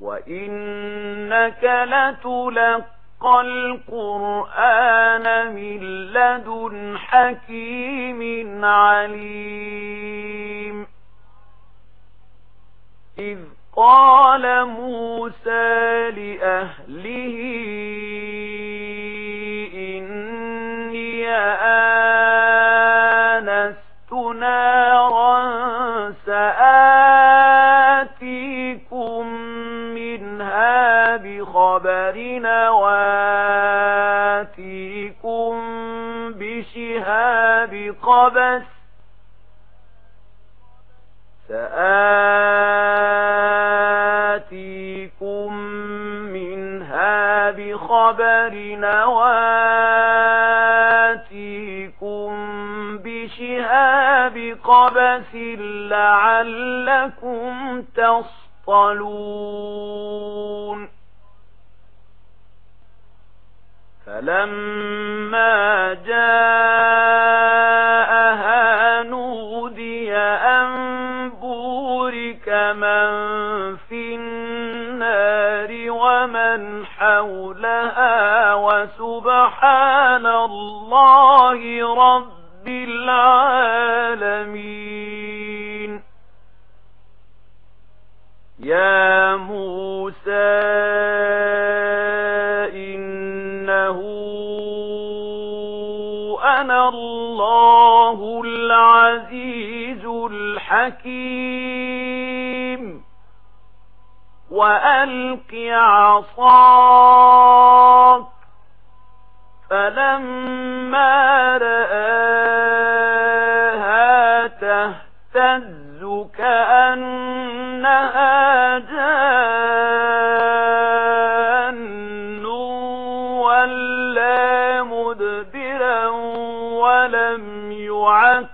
وَإِنَّكَ لَتُلَقَّى الْقُرْآنَ مِنْ لَدُنْ حَكِيمٍ عَلِيمٍ إِذْ قَالَ مُوسَى لِأَهْلِهِ قبس سآتيكم منها بخبر نواتيكم بشهاب قبس لعلكم تصطلون. فلما جاء ولي أنبورك من في النار ومن حولها وسبحان الله رب العالمين يا موسى حكيم. وألق عصاك. فلما رآها تهتز كأنها جان. ولا مدبرا ولم يعك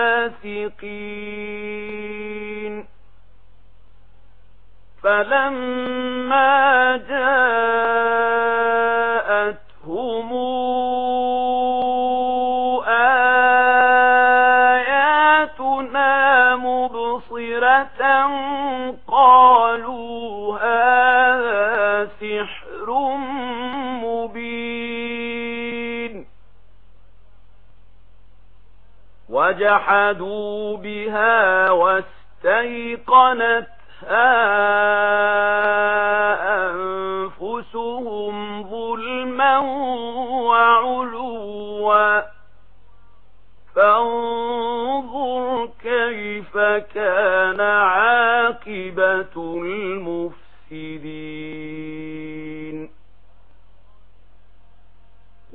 فاسقين فلما جاءتهم آياتنا مبصرة وجحدوا بها واستيقنتها أنفسهم ظلما وعلوا فانظر كيف كان عاقبة المفتر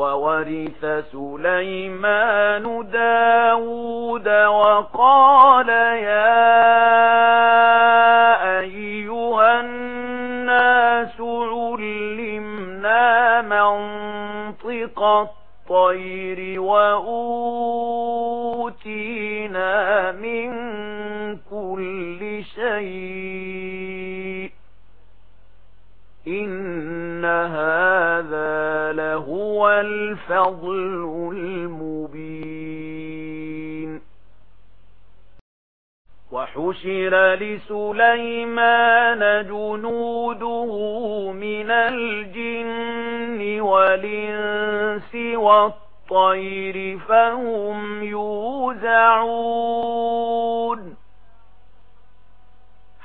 وورث سليمان داود وقال يا أيها الناس علمنا منطق الطير وأوت الفضل المبين. وحشر لسليمان جنوده من الجن والإنس والطير فهم يوزعون.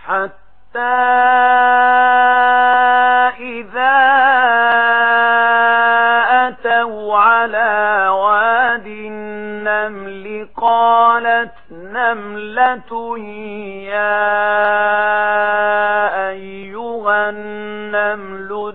حتى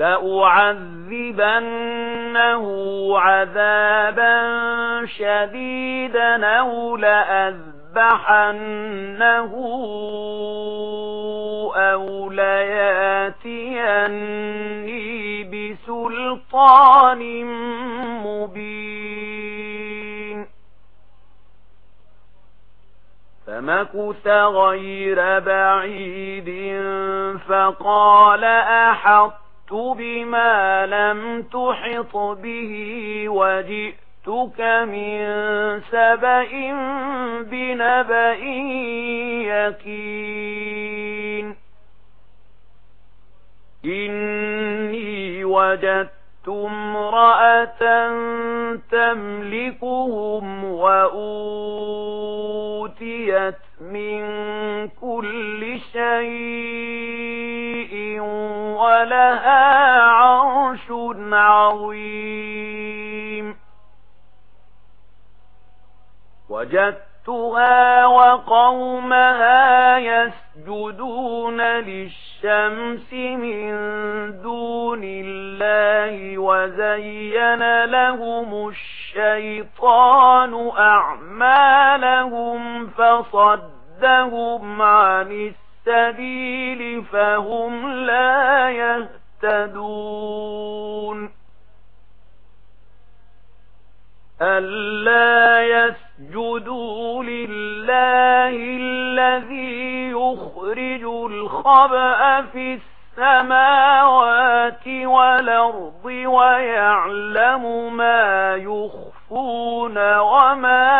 لأعذبنه عذابا شديدا أو لأذبحنه أو لياتيني بسلطان مبين. فمكث غير بعيد فقال أحط بما لم تحط به وجئتك من سبأ بنبأ يكين إني وجدت امرأة تملكهم وأوتيت من كل شيء. ولها عرش عظيم. وجدتها وقومها يسجدون للشمس من دون الله وزين لهم الشيطان أعمالهم فصدهم عن السلام السبيل فهم لا يهتدون. ألا يسجدوا لله الذي يخرج الخبأ في السماوات والأرض ويعلم ما يخفون وما